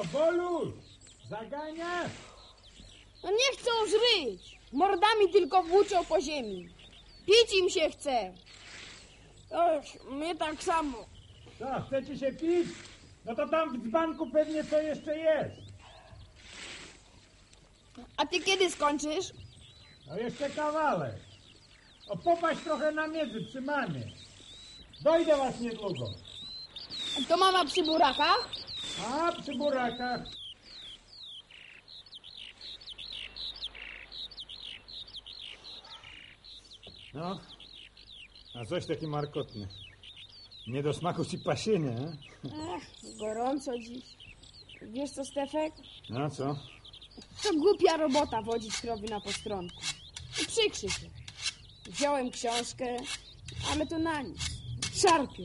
Boluś, zaganiasz? No nie chcą żryć. Mordami tylko włóczą po ziemi. Pić im się chce. Och, mnie tak samo. Co, chcecie się pić? No to tam w dzbanku pewnie co jeszcze jest. A ty kiedy skończysz? No jeszcze kawałek. O, popaść trochę na miedzy przy mamie. Dojdę was niedługo. To mama przy burakach? A, przy burakach. No, a coś taki markotny. Nie do smaku ci pasienie, e? Ech, gorąco dziś. Wiesz co, Stefek? No co? To głupia robota wodzić krowy na postronku. I przykrzy się. Wziąłem książkę, ale to na nic. Szarpią.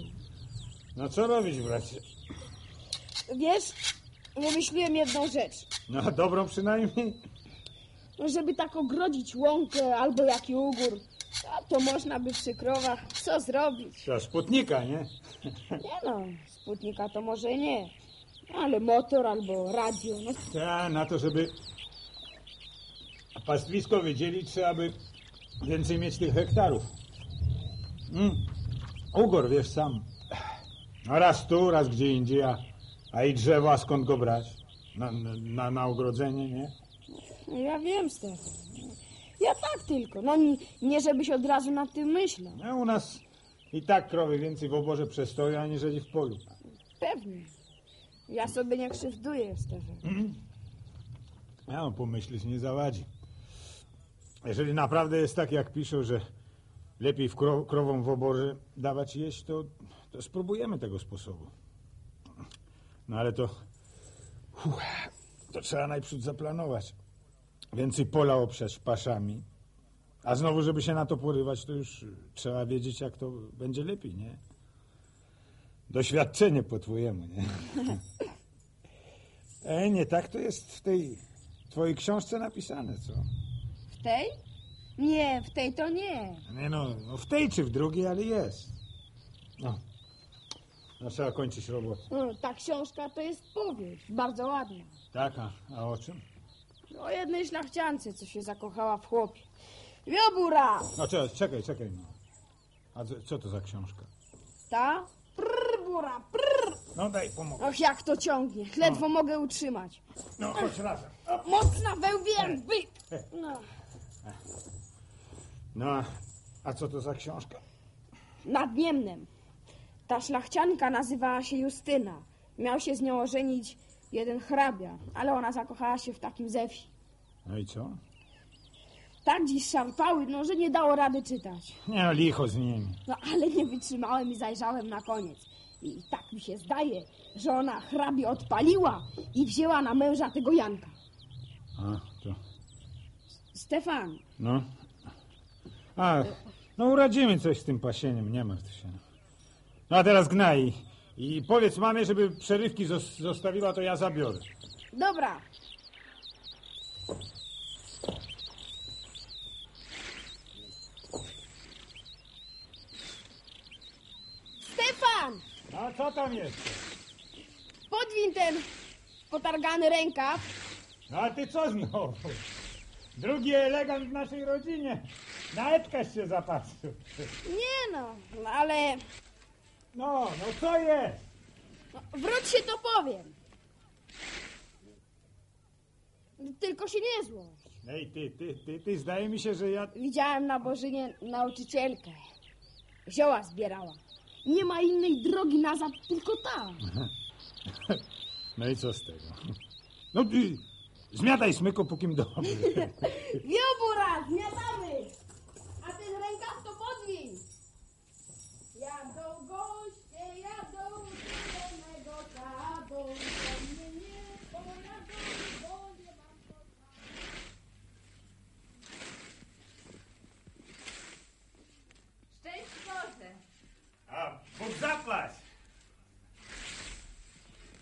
No co robić, bracie? Wiesz, wymyśliłem jedną rzecz. No dobrą przynajmniej. No, żeby tak ogrodzić łąkę albo jaki ugór, a to można by przy krowach co zrobić? To sputnika, nie? Nie no, sputnika to może nie, ale motor albo radio, no Ta, na to, żeby pastwisko wydzielić, trzeba by więcej mieć tych hektarów. Mm. Ugor, wiesz sam. No raz tu, raz gdzie indziej, a, a i drzewa skąd go brać? Na, na, na ogrodzenie, nie? No ja wiem, Stefan. Ja tak tylko, no nie, nie żebyś od razu nad tym myślał. No u nas i tak krowy więcej w oborze przestoją, aniżeli w polu. Pewnie. Ja sobie nie krzywduję, Stefan. Ja no, pomyśleć nie zawadzi. Jeżeli naprawdę jest tak, jak piszą, że lepiej w kro krowom w oborze dawać jeść, to, to spróbujemy tego sposobu. No ale to... Uff, to trzeba najpierw zaplanować. Więcej pola oprzeć paszami. A znowu, żeby się na to porywać, to już trzeba wiedzieć, jak to będzie lepiej, nie? Doświadczenie po twojemu, nie? E, nie tak to jest w tej twojej książce napisane, co? W tej? Nie, w tej to nie. Nie no, no w tej czy w drugiej, ale jest. No. No trzeba kończyć robotę. No, ta książka to jest powieść, bardzo ładna. Tak, a, a o czym? O jednej szlachciance, co się zakochała w chłopie. Wiobura! No czekaj, czekaj, czekaj. No. A co, co to za książka? Ta? Prr, bura, prr! No daj, pomogę. Och, jak to ciągnie. Ledwo mogę utrzymać. No chodź razem. Mocna wełbie jak byk. No. No, a- a co to za książka? Nad Niemnem. Ta szlachcianka nazywała się Justyna. Miał się z nią ożenić jeden hrabia, ale ona zakochała się w takim ze wsi. No i co? Tak dziś szarpały, no, że nie dało rady czytać. Nie no, licho z nimi. No, ale nie wytrzymałem i zajrzałem na koniec. I tak mi się zdaje, że ona hrabie odpaliła i wzięła na męża tego Janka. A, to... Stefan, No. A, no uradzimy coś z tym pasieniem, nie martw się. No a teraz gnaj i powiedz mamie, żeby przerywki zos- zostawiła, to ja zabiorę. dobra. Stefan, A co tam jest? podwin ten potargany rękaw. A ty co znowu? Drugi elegant w naszej rodzinie. Na Edkaś się zapatrzył. Nie no, no ale No, no co jest? no, wróć się to powiem. Tylko się nie złość. Ej, ty, ty, ty, ty, zdaje mi się, że ja... Widziałem na Bożynie nauczycielkę. Zioła zbierała. Nie ma innej drogi nazad, tylko ta. No i co z tego? No ty, zmiataj smyko, pókim dobry. Wiobura, zmiatamy! A ten rękaw to podwiń! Jadą goście, jadą z zielonego sadu, do mnie nie pojadą, bo nie mam co Szczęść Boże! A, Bóg zapłać!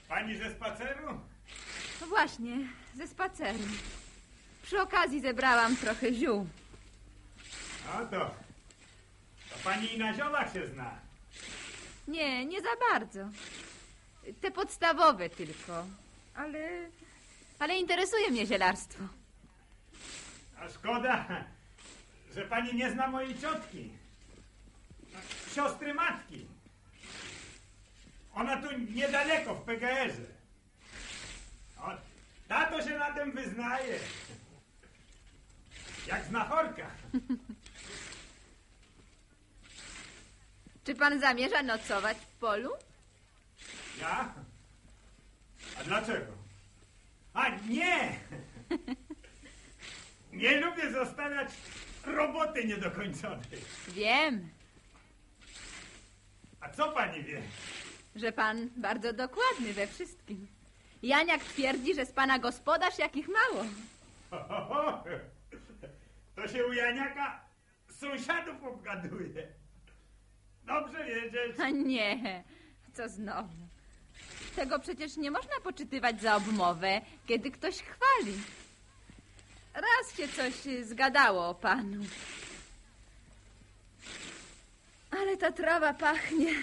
Pani ze spaceru? No właśnie, ze spaceru. Przy okazji zebrałam trochę ziół. A to... To pani na ziołach się zna. Nie, nie za bardzo. Te podstawowe tylko. Ale... Ale interesuje mnie zielarstwo. A szkoda, że pani nie zna mojej ciotki. Siostry matki. Ona tu niedaleko, w PGR-ze. Tato się na tym wyznaje. Jak znachorka. Czy pan zamierza nocować w polu? Ja? A dlaczego? A nie! Nie lubię zostawiać roboty niedokończonej. Wiem, A co pani wie? że pan bardzo dokładny we wszystkim. Janiak twierdzi, że z pana gospodarz jakich mało. To się u Janiaka sąsiadów obgaduje. Dobrze wiedzieć. A nie, co znowu. Tego przecież nie można poczytywać za obmowę, kiedy ktoś chwali. Raz się coś zgadało o panu. Ale ta trawa pachnie.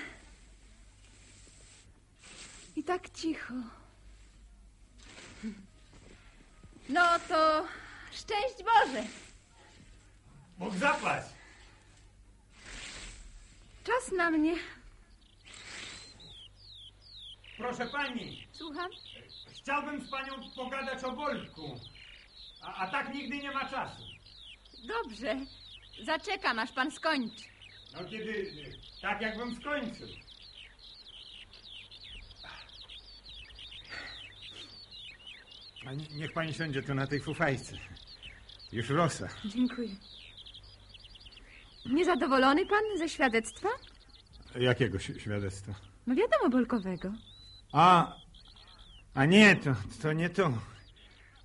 I tak cicho. No to szczęść Boże. Bóg zapłać. Czas na mnie. Proszę pani, Słucham? chciałbym z panią pogadać o Bolku. A, a tak nigdy nie ma czasu. Dobrze. Zaczekam, aż pan skończy. No kiedy, tak jakbym skończył. A nie- niech pani siądzie tu na tej fufajce. Już rosa. Dziękuję. Niezadowolony pan ze świadectwa? Jakiego świadectwa? No wiadomo, Bolkowego. A, a nie, to, to nie to.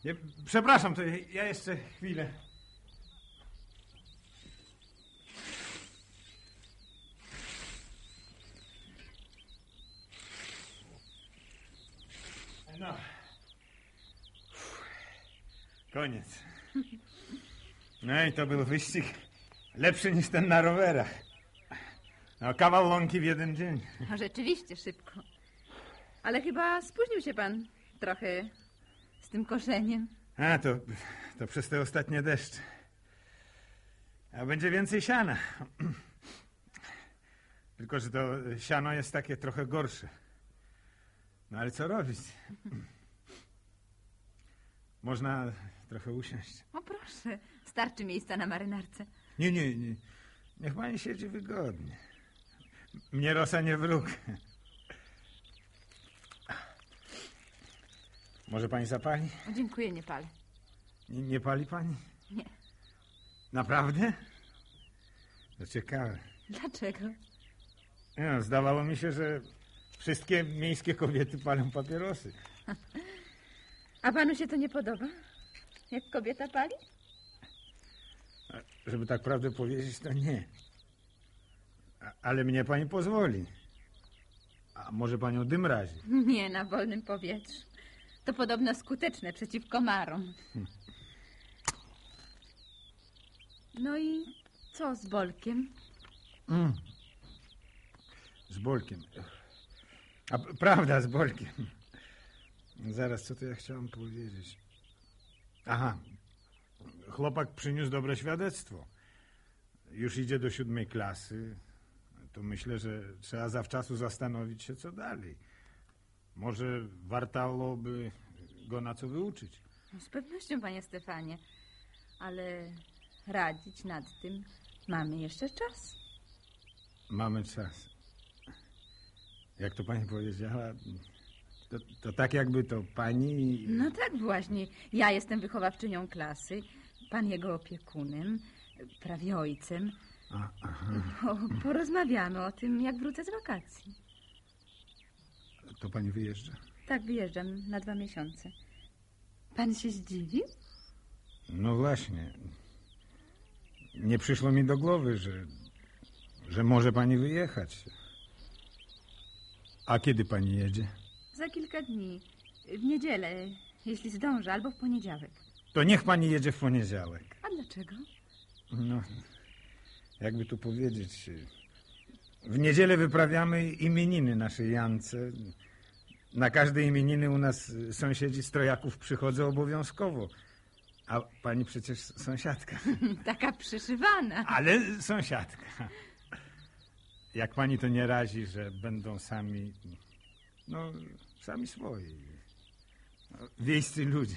Nie, przepraszam, to ja jeszcze chwilę. No. Koniec. No i to był wyścig lepszy niż ten na rowerach. No, kawał łąki w jeden dzień. A rzeczywiście szybko. Ale chyba spóźnił się pan trochę z tym koszeniem. A, to, to przez te ostatnie deszcze. A będzie więcej siana. Tylko, że to siano jest takie trochę gorsze. No ale co robić? Można trochę usiąść. O proszę, starczy miejsca na marynarce. Nie, nie, nie. Niech pani siedzi wygodnie. Mnie rosa nie wróg. Może pani zapali? O, dziękuję, nie palę. Nie, nie pali pani? Nie. Naprawdę? To ciekawe. Dlaczego? No, zdawało mi się, że wszystkie miejskie kobiety palą papierosy. A panu się to nie podoba? Jak kobieta pali? A Żeby tak prawdę powiedzieć, to nie. A, ale mnie pani pozwoli. A może panią dym razi? Nie, na wolnym powietrzu. To podobno skuteczne przeciw komarom. No i co z Bolkiem? Mm. Z Bolkiem. A prawda, z Bolkiem. Zaraz, co to ja chciałem powiedzieć? Aha. Chłopak przyniósł dobre świadectwo. Już idzie do siódmej klasy. To myślę, że trzeba zawczasu zastanowić się, co dalej. Może wartałoby go na co wyuczyć. No, z pewnością, panie Stefanie. Ale radzić nad tym mamy jeszcze czas. Mamy czas. Jak to pani powiedziała, to, to tak jakby to pani... No tak właśnie. Ja jestem wychowawczynią klasy, pan jego opiekunem, prawie ojcem. A, aha. O, porozmawiamy o tym, jak wrócę z wakacji. To pani wyjeżdża? Tak, wyjeżdżam na dwa miesiące. Pan się zdziwi? No właśnie. Nie przyszło mi do głowy, że, że może pani wyjechać. A kiedy pani jedzie? Za kilka dni. W niedzielę, jeśli zdążę, albo w poniedziałek. To niech pani jedzie w poniedziałek. A dlaczego? No, jakby tu powiedzieć. W niedzielę wyprawiamy imieniny naszej Jance. Na każde imieniny u nas sąsiedzi z trojaków przychodzą obowiązkowo. A pani przecież sąsiadka. Taka przyszywana. Ale sąsiadka. Jak pani to nie razi, że będą sami, no, sami swoi. No, Wiejscy ludzie.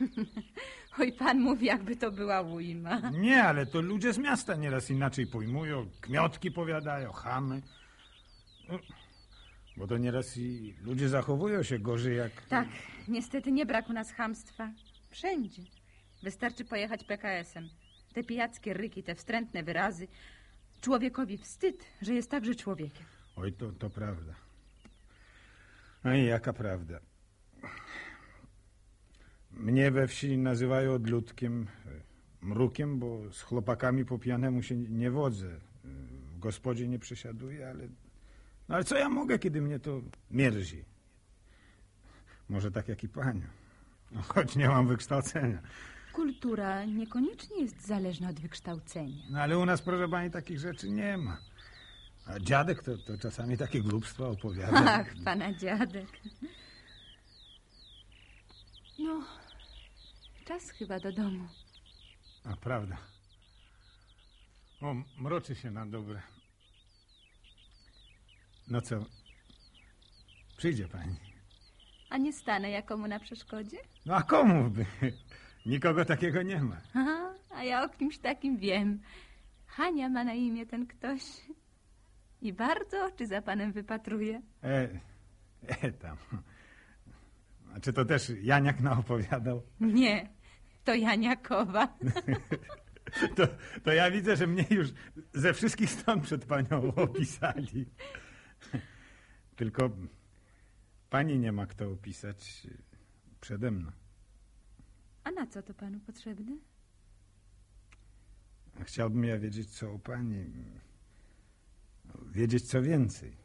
Oj, pan mówi, jakby to była ujma. Nie, ale to ludzie z miasta nieraz inaczej pojmują, kmiotki powiadają, chamy. No, bo to nieraz i ludzie zachowują się gorzej jak... Tak, niestety nie brak u nas chamstwa. Wszędzie. Wystarczy pojechać PKS-em. Te pijackie ryki, te wstrętne wyrazy. Człowiekowi wstyd, że jest także człowiekiem. Oj, to, to prawda. No i jaka prawda. Mnie we wsi nazywają odludkiem, mrukiem, bo z chłopakami po pijanemu się nie wodzę. W gospodzie nie przesiaduję, ale... No ale co ja mogę, kiedy mnie to mierzi? Może tak jak i panią. No, choć nie mam wykształcenia. Kultura niekoniecznie jest zależna od wykształcenia. No ale u nas, proszę pani, takich rzeczy nie ma. A dziadek to, to czasami takie głupstwa opowiada. Ach, pana dziadek. No, czas chyba do domu. A prawda. O, mroczy się na dobre. No co? Przyjdzie pani. A nie stanę jakomu na przeszkodzie? No a komu by? Nikogo takiego nie ma. Aha, a ja o kimś takim wiem. Hania ma na imię ten ktoś. I bardzo oczy za panem wypatruje. E, e tam. A czy to też Janiak naopowiadał? Nie, to Janiakowa. To, to ja widzę, że mnie już ze wszystkich stron przed panią opisali. Tylko pani nie ma kto opisać przede mną. A na co to panu potrzebne? Chciałbym ja wiedzieć, co o pani. Wiedzieć co więcej.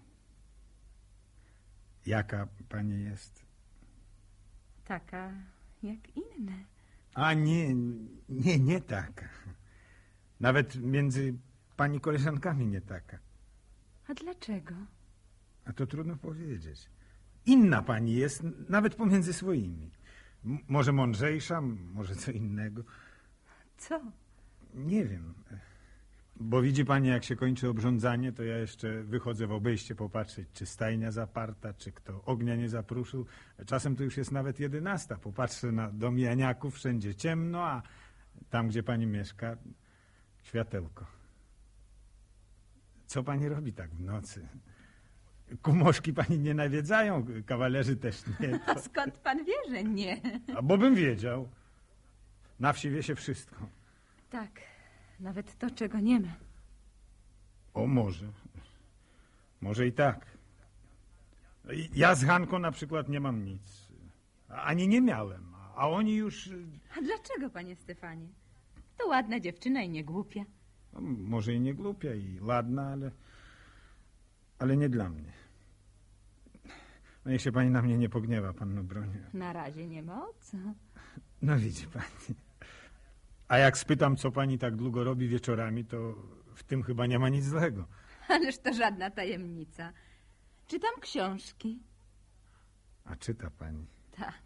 Jaka pani jest? Taka jak inne. A nie, nie, nie taka. Nawet między pani koleżankami nie taka. A dlaczego? A to trudno powiedzieć. Inna pani jest, nawet pomiędzy swoimi. M- może mądrzejsza, może co innego. Co? Nie wiem. Bo widzi pani, jak się kończy obrządzanie, to ja jeszcze wychodzę w obejście popatrzeć, czy stajnia zaparta, czy kto ognia nie zapruszył. Czasem to już jest nawet jedenasta. Popatrzę na dom Janiaków, wszędzie ciemno, a tam, gdzie pani mieszka, światełko. Co pani robi tak w nocy? Kumoszki pani nie nawiedzają, kawalerzy też nie. A skąd pan wie, że nie? A bo bym wiedział. Na wsi wie się wszystko. Tak, nawet to, czego nie ma. O, może. Może i tak. Ja z Hanką na przykład nie mam nic. Ani nie miałem. A oni już... A dlaczego, panie Stefanie? To ładna dziewczyna i nie głupia. no, Może i nie głupia i ładna, ale... Ale nie dla mnie. No niech się pani na mnie nie pogniewa, panno Broniu. Na razie nie ma o co. No widzi pani. A jak spytam, co pani tak długo robi wieczorami, to w tym chyba nie ma nic złego. Ależ to żadna tajemnica. Czytam książki. A czyta pani. Tak.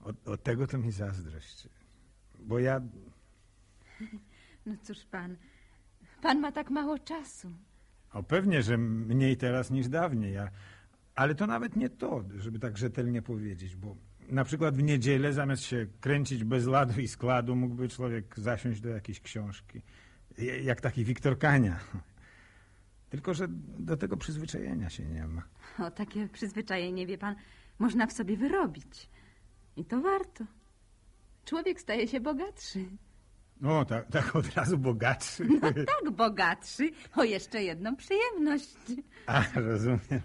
Od, od tego to mi zazdrość. Bo ja No cóż pan, pan ma tak mało czasu. O pewnie, że mniej teraz niż dawniej, a, ale to nawet nie to, żeby tak rzetelnie powiedzieć, bo na przykład w niedzielę zamiast się kręcić bez ladu i składu mógłby człowiek zasiąść do jakiejś książki, jak taki Wiktor Kania. Tylko, że do tego przyzwyczajenia się nie ma. O, takie przyzwyczajenie, wie pan, można w sobie wyrobić. I to warto. Człowiek staje się bogatszy. No, tak, tak od razu bogatszy. No tak, bogatszy. O jeszcze jedną przyjemność. A, rozumiem.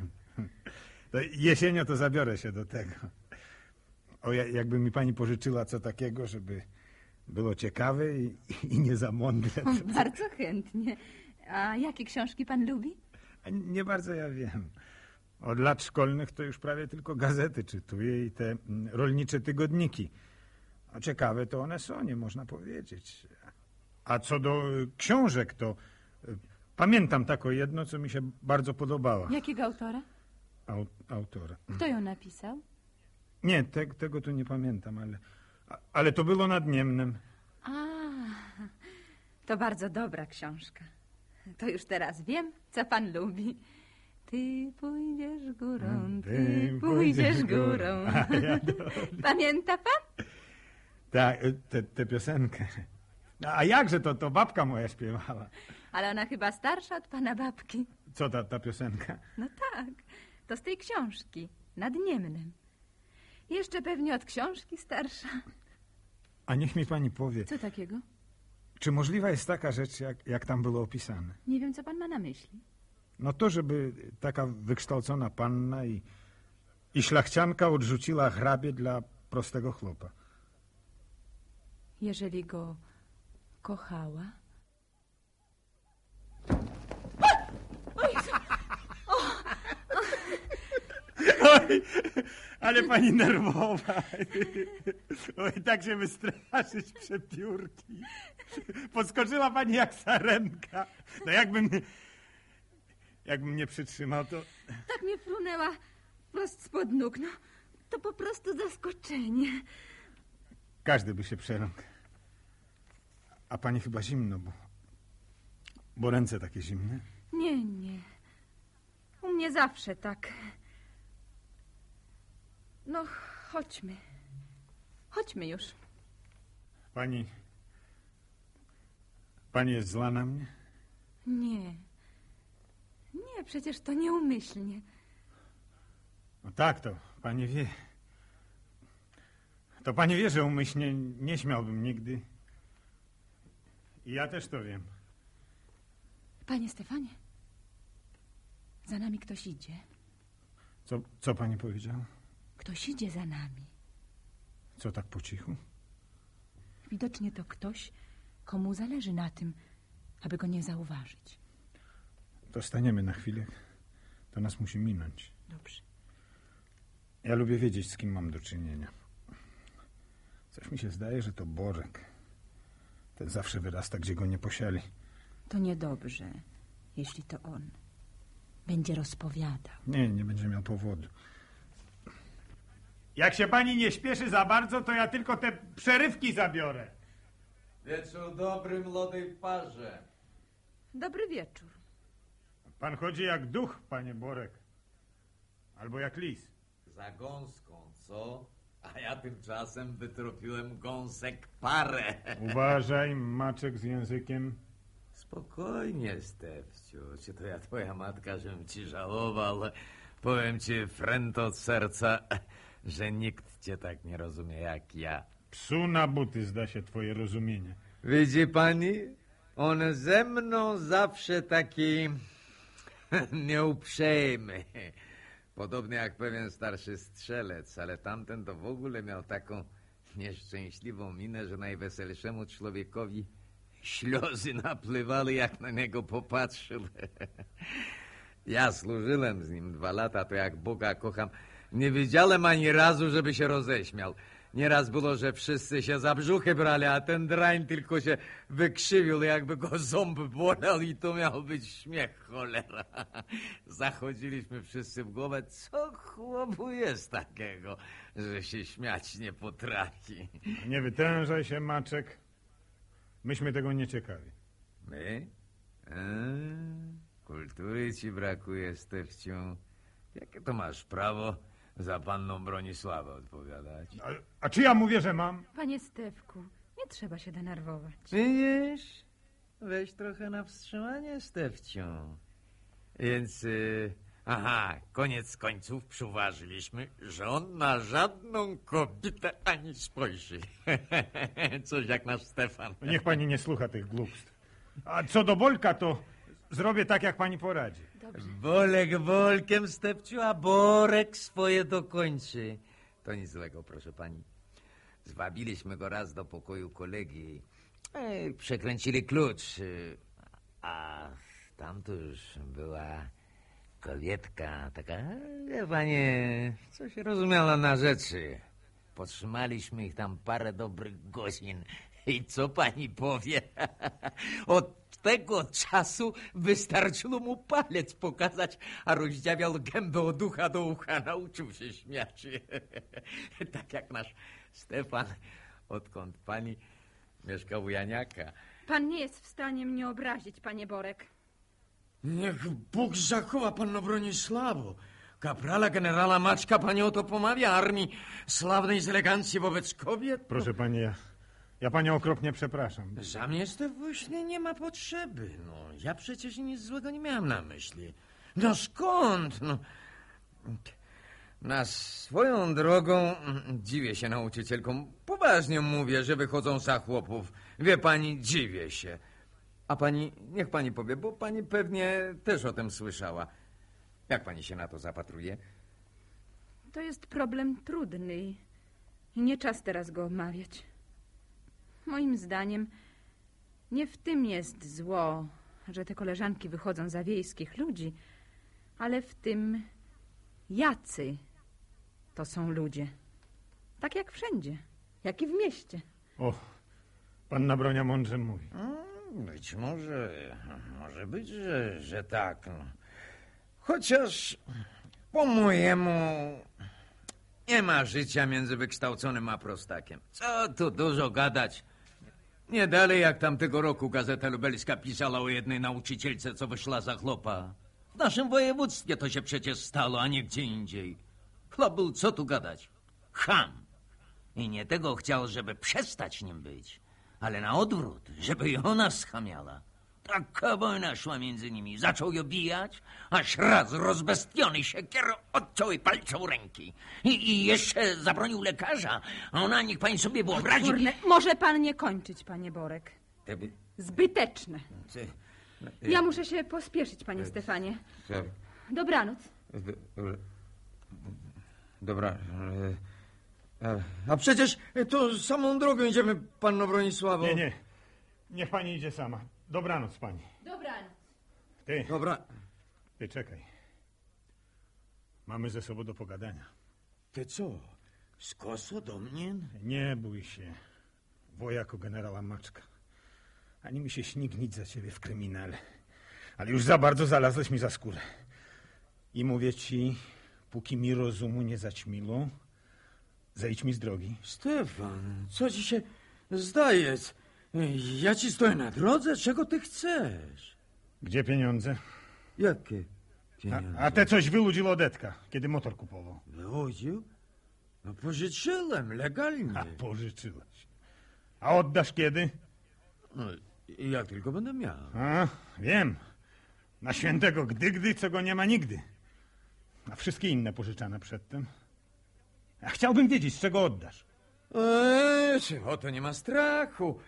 To jesienią to zabiorę się do tego. O, ja- jakby mi pani pożyczyła co takiego, żeby było ciekawe i, i nie za mądre. O, bardzo chętnie. A jakie książki pan lubi? Nie bardzo ja wiem. Od lat szkolnych to już prawie tylko gazety czytuję i te mm, rolnicze tygodniki. A ciekawe to one są, nie można powiedzieć. A co do książek, to y, pamiętam taką jedno, co mi się bardzo podobała. Jakiego autora? au, autora. Kto ją napisał? Nie, te, tego tu nie pamiętam, ale, ale to było nad Niemnem. A, to bardzo dobra książka. To już teraz wiem, co pan lubi. Ty pójdziesz górą, ty pójdziesz górą. A, ja Pamięta pan? Tak, tę tę piosenkę. A jakże to, to babka moja śpiewała. Ale ona chyba starsza od pana babki. Co ta, ta piosenka? No tak, to z tej książki, nad Niemnem. Jeszcze pewnie od książki starsza. A niech mi pani powie, Co takiego? czy możliwa jest taka rzecz, jak, jak tam było opisane? Nie wiem, co pan ma na myśli. No to, żeby taka wykształcona panna i, i szlachcianka odrzuciła hrabie dla prostego chłopa. Jeżeli go kochała. Ale pani nerwowa. Oj, tak się wystraszyć przed piórki. Podskoczyła pani jak sarenka. No jakbym, jakbym nie przytrzymał, to... Tak mnie frunęła prost spod nóg. No, to po prostu zaskoczenie. Każdy by się przerąkł. A pani chyba zimno, bo... Bo ręce takie zimne. Nie, nie. U mnie zawsze tak. No, chodźmy. Chodźmy już. Pani... Pani jest zła na mnie? Nie. Nie, przecież to nieumyślnie. No tak, to pani wie. To pani wie, że umyślnie nie śmiałbym nigdy. I ja też to wiem. Panie Stefanie, za nami ktoś idzie. Co, co pani powiedziała? Ktoś idzie za nami. Co tak po cichu? Widocznie to ktoś, komu zależy na tym, aby go nie zauważyć. To staniemy na chwilę. To nas musi minąć. Dobrze. Ja lubię wiedzieć, z kim mam do czynienia. Coś mi się zdaje, że to Borek. Ten zawsze wyrasta, gdzie go nie posiali. To niedobrze, jeśli to on. Będzie rozpowiadał. Nie, nie będzie miał powodu. Jak się pani nie śpieszy za bardzo, to ja tylko te przerywki zabiorę. Wieczór dobry młodej parze. Dobry wieczór. Pan chodzi jak duch, panie Borek. Albo jak lis. Za gąską, co? A ja tymczasem wytropiłem gąsek parę. Uważaj, maczek z językiem. Spokojnie, Stefciu. Czy to ja twoja matka, żebym ci żałował? Powiem ci, fręto od serca, że nikt cię tak nie rozumie jak ja. Psu na buty zda się twoje rozumienie. Widzi pani? On ze mną zawsze taki nieuprzejmy. Podobnie jak pewien starszy strzelec, ale tamten to w ogóle miał taką nieszczęśliwą minę, że najweselszemu człowiekowi śliozy napływały, jak na niego popatrzył. Ja służyłem z nim dwa lata, to jak Boga kocham. Nie widziałem ani razu, żeby się roześmiał. Nieraz było, że wszyscy się za brzuchy brali, a ten drań tylko się wykrzywił, jakby go ząb bolał i to miał być śmiech, cholera. Zachodziliśmy wszyscy w głowę, co chłopu jest takiego, że się śmiać nie potrafi. Nie wytężaj się, maczek. Myśmy tego nie czekali. My? Eee, kultury ci brakuje, Stefciu. Jakie to masz prawo za panną Bronisławę odpowiadać? A, a czy ja mówię, że mam? Panie Stefku, nie trzeba się denerwować. Widzisz? Weź trochę na wstrzymanie, Stefciu. Więc, y, aha, koniec końców przyuważyliśmy, że on na żadną kobietę ani spojrzy. Coś jak nasz Stefan. Niech pani nie słucha tych głupstw. A co do Bolka, to zrobię tak, jak pani poradzi. Bolek bolkiem, Stepciu, a Borek swoje dokończy. To nic złego, proszę pani. Zwabiliśmy go raz do pokoju kolegi. E, przekręcili klucz. y, A tam to już była kobietka taka, wie panie, coś rozumiała na rzeczy. Potrzymaliśmy ich tam parę dobrych godzin. I co pani powie? Od tego czasu wystarczyło mu palec pokazać, a rozdziawiał gębę od ucha do ucha. Nauczył się śmiać. Tak jak nasz Stefan, odkąd pani mieszka u Janiaka. Pan nie jest w stanie mnie obrazić, panie Borek. Niech Bóg zachowa panno Bronisławo. Kaprala generała Maczka pani o to pomawia armii sławnej z elegancji wobec kobiet? Proszę pani, ja, ja panią okropnie przepraszam. Za mnie to właśnie nie ma potrzeby. No, ja przecież nic złego nie miałem na myśli. No skąd? No, na swoją drogą dziwię się nauczycielkom. Poważnie mówię, że wychodzą za chłopów. Wie pani, dziwię się. A pani, niech pani powie, bo pani pewnie też o tym słyszała. Jak pani się na to zapatruje? To jest problem trudny i nie czas teraz go omawiać. Moim zdaniem nie w tym jest zło, że te koleżanki wychodzą za wiejskich ludzi, ale w tym, jacy to są ludzie. Tak jak wszędzie, jak i w mieście. O, panna Bronia mądrze mówi. Mm, Być może, może być, że, że tak. No. Chociaż po mojemu nie ma życia między wykształconym a prostakiem. Co tu dużo gadać. Nie dalej jak tamtego roku Gazeta Lubelska pisała o jednej nauczycielce, co wyszła za chłopa. W naszym województwie to się przecież stało, a nie gdzie indziej. Chłop był, co tu gadać? Ham. I nie tego chciał, żeby przestać nim być, ale na odwrót, żeby i ona schamiała. Taka wojna szła między nimi. Zaczął ją bijać, aż raz rozbestiony siekierą odciął jej palcą ręki. I, I jeszcze zabronił lekarza, a ona, niech pani sobie wyobrazi... Kurne, może pan nie kończyć, panie Borek. Zbyteczne. ty- Ja muszę się pospieszyć, panie Stefanie. Dobranoc. Dobra. e, A przecież to samą drogą idziemy, panno Bronisławo. Nie, nie. Niech pani idzie sama. Dobranoc pani. Dobranoc. Ty, Dobra. ty czekaj. Mamy ze sobą do pogadania. Ty co? Skoso do mnie? Nie bój się, wojako generała Maczka. Ani mi się śni gnić za ciebie w kryminale. Ale już za bardzo znalazłeś mi za skórę. I mówię ci, póki mi rozumu nie zaćmiło, zejdź mi z drogi. Stefan, co ci się zdaje? Ja ci stoję na drodze? Czego ty chcesz? Gdzie pieniądze? Jakie A, pieniądze? a te coś wyłudził od Edka, kiedy motor kupował. Wychodził? No pożyczyłem, legalnie. A pożyczyłeś. A oddasz kiedy? No, jak tylko będę miał. A, wiem. Na świętego gdy-gdy, co go nie ma nigdy. A wszystkie inne pożyczane przedtem. A chciałbym wiedzieć, z czego oddasz. Eee, o to nie ma strachu.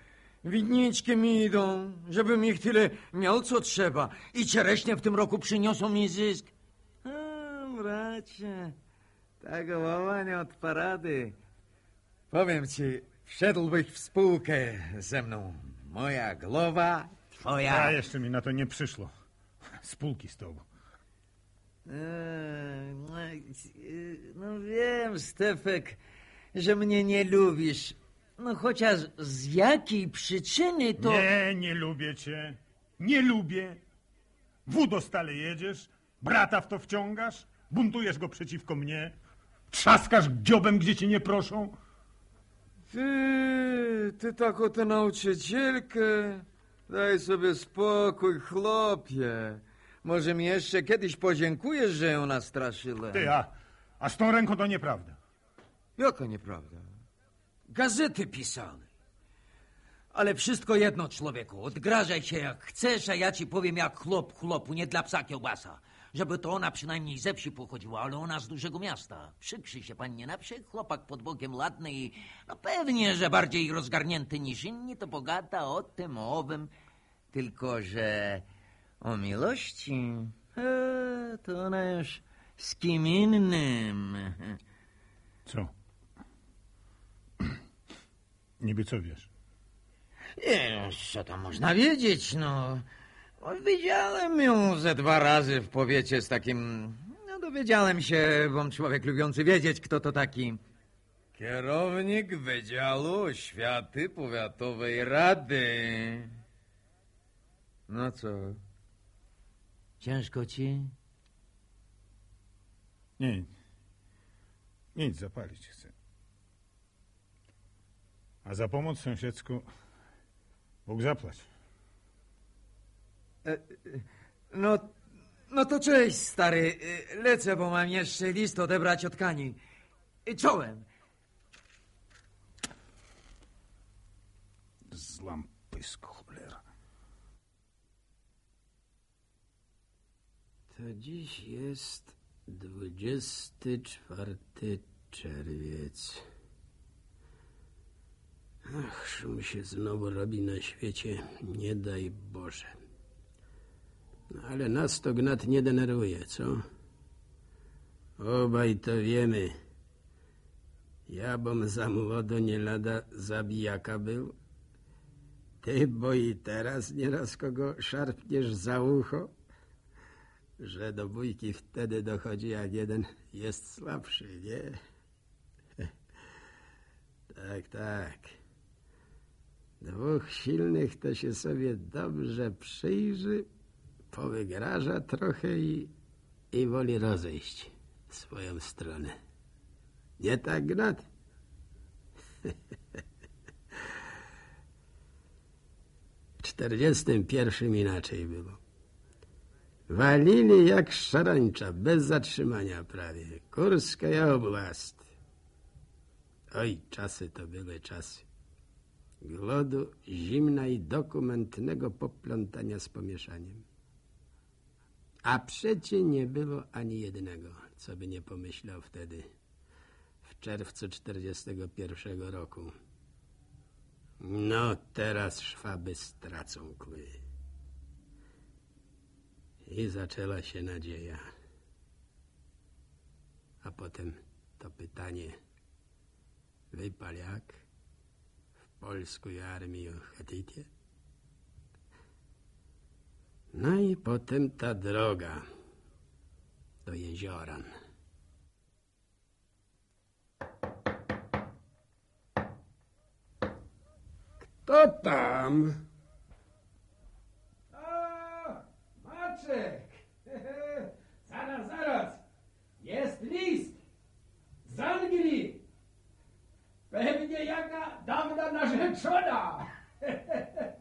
Winniczki mi idą, żebym ich tyle miał, co trzeba. I czereśnie w tym roku przyniosą mi zysk. A, bracie, tego mała nie od parady. Powiem ci, wszedłbyś w spółkę ze mną. Moja głowa, twoja... A jeszcze mi na to nie przyszło. Spółki z tobą. Eee, no, e, No wiem, Stefek, że mnie nie lubisz. No chociaż z jakiej przyczyny to... Nie, nie lubię cię. Nie lubię. Wudo stale jedziesz, brata w to wciągasz, buntujesz go przeciwko mnie, trzaskasz dziobem, gdzie cię nie proszą. Ty, ty tak o tę nauczycielkę. Daj sobie spokój, chłopie. Może mi jeszcze kiedyś podziękujesz, że ją nastraszyłem. Ty, a, a z tą ręką to nieprawda. Jaka nieprawda? Gazety pisały. Ale wszystko jedno, człowieku. Odgrażaj się jak chcesz, a ja ci powiem jak chłop chłopu, nie dla psa kiełbasa. Żeby to ona przynajmniej ze wsi pochodziła, ale ona z dużego miasta. Przykrzy się pan nie na wsi, chłopak pod bokiem ładny i no pewnie, że bardziej rozgarnięty niż inni, to pogada o tym, o owym. Tylko, że o miłości, e, to ona już z kim innym. Co? Niby co wiesz? Nie, co tam można wiedzieć, no. no. Widziałem ją ze dwa razy w powiecie z takim... No dowiedziałem się, bo człowiek lubiący wiedzieć, kto to taki. Kierownik Wydziału Oświaty Powiatowej Rady. No co? Ciężko ci? Nie, nic, zapalić chcę. A za pomoc sąsiedzku Bóg zapłać. No, no to cześć, stary. Y, Lecę, bo mam jeszcze list odebrać od Kani. Czołem. Zlam pysk, cholera. To dziś jest 24 czerwiec. Ach, szum się znowu robi na świecie, nie daj Boże. No, ale nas to gnat nie denerwuje, co? Obaj to wiemy. Ja bom za młodo nie lada zabijaka był. Ty, bo i teraz nieraz kogo szarpniesz za ucho że do bójki wtedy dochodzi, jak jeden jest słabszy, nie? Tak, tak. Dwóch silnych to się sobie dobrze przyjrzy, powygraża trochę i, i woli rozejść w swoją stronę. Nie tak, Gnat? W czterdziestym pierwszym inaczej było. Walili jak szarańcza, bez zatrzymania prawie. Kurska i oblast. Oj, czasy to były czasy. Głodu, zimna i dokumentnego poplątania z pomieszaniem. A przecie nie było ani jednego, co by nie pomyślał wtedy, w czerwcu 41 roku. No, teraz szwaby stracą kły. I zaczęła się nadzieja. A potem to pytanie, wypal polską armię хотите? No i potem ta droga do jezioran. Kto tam? A, Maczek! zaraz, zaraz! Jest list! Z Anglii! Ve hvězdě jaká dávna naše člena.